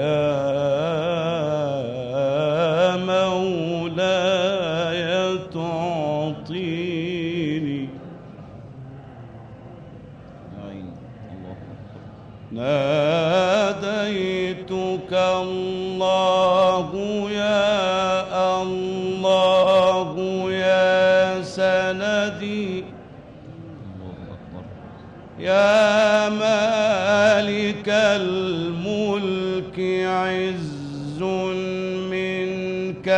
يا مولاي تعطيني. ناديتك الله يا الله يا سندي. يا الملك عز منك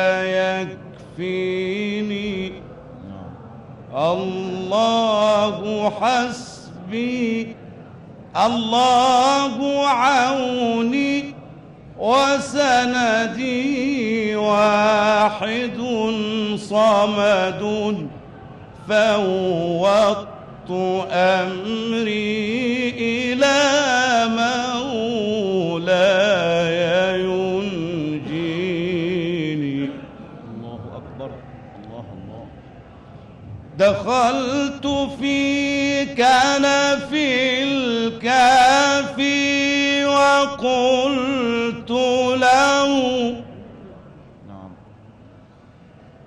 يكفيني. الله حسبي. الله عوني. وسندي واحد صمد فوضت أمري إلى دخلت في كنف الكافي وقلت له نعم.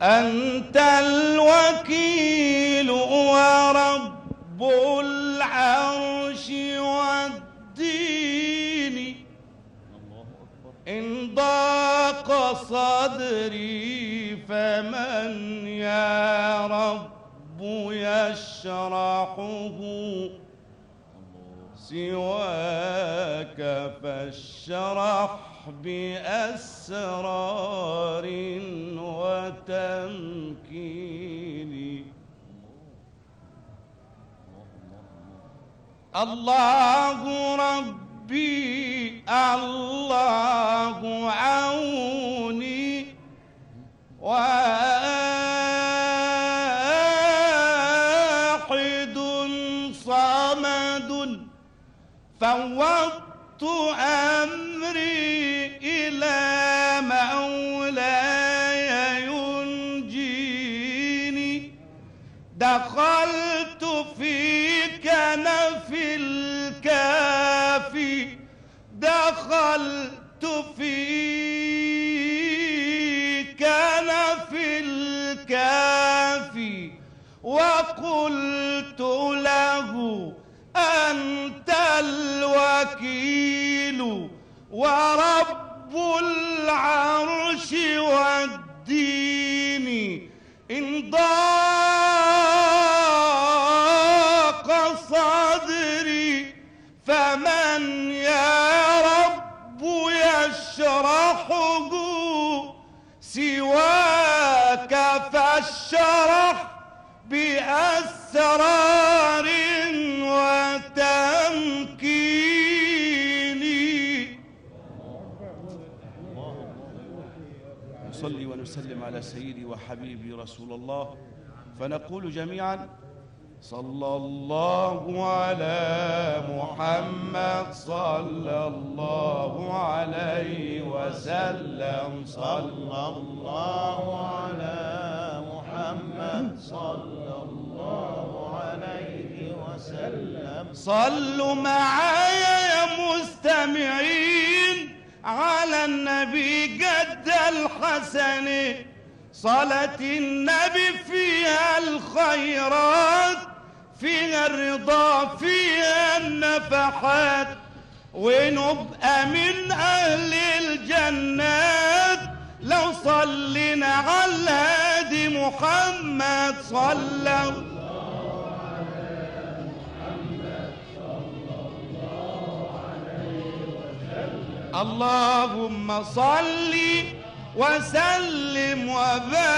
أنت الوكيل ورب العرش والدين. إن ضاق صدري فمن يا رب؟ يشرحه سواك فاشرح بأسرار وتمكين. الله ربي الله عوني فوضت أمري إلى مولاي ينجيني. دخلت في كنف الكافي. دخلت في كنف الكافي. وقلت له أنت الوكيل ورب العرش والدين. إن ضاق صدري فمن يا رب يشرحه؟ سواك فاشرح بأسرار نصلي ونسلم على سيدي وحبيبي رسول الله. فنقول جميعا صلى الله على محمد صلى الله عليه وسلم. صلى الله على محمد صلى الله عليه وسلم. صلوا معايا يا مستمعين. على النبي قد الحسن صلاة النبي فيها الخيرات فيها الرضا فيها النفحات. ونبقى من أهل الجنات لو صلينا على الهادي محمد صلى اللهم صل وسلم وبارك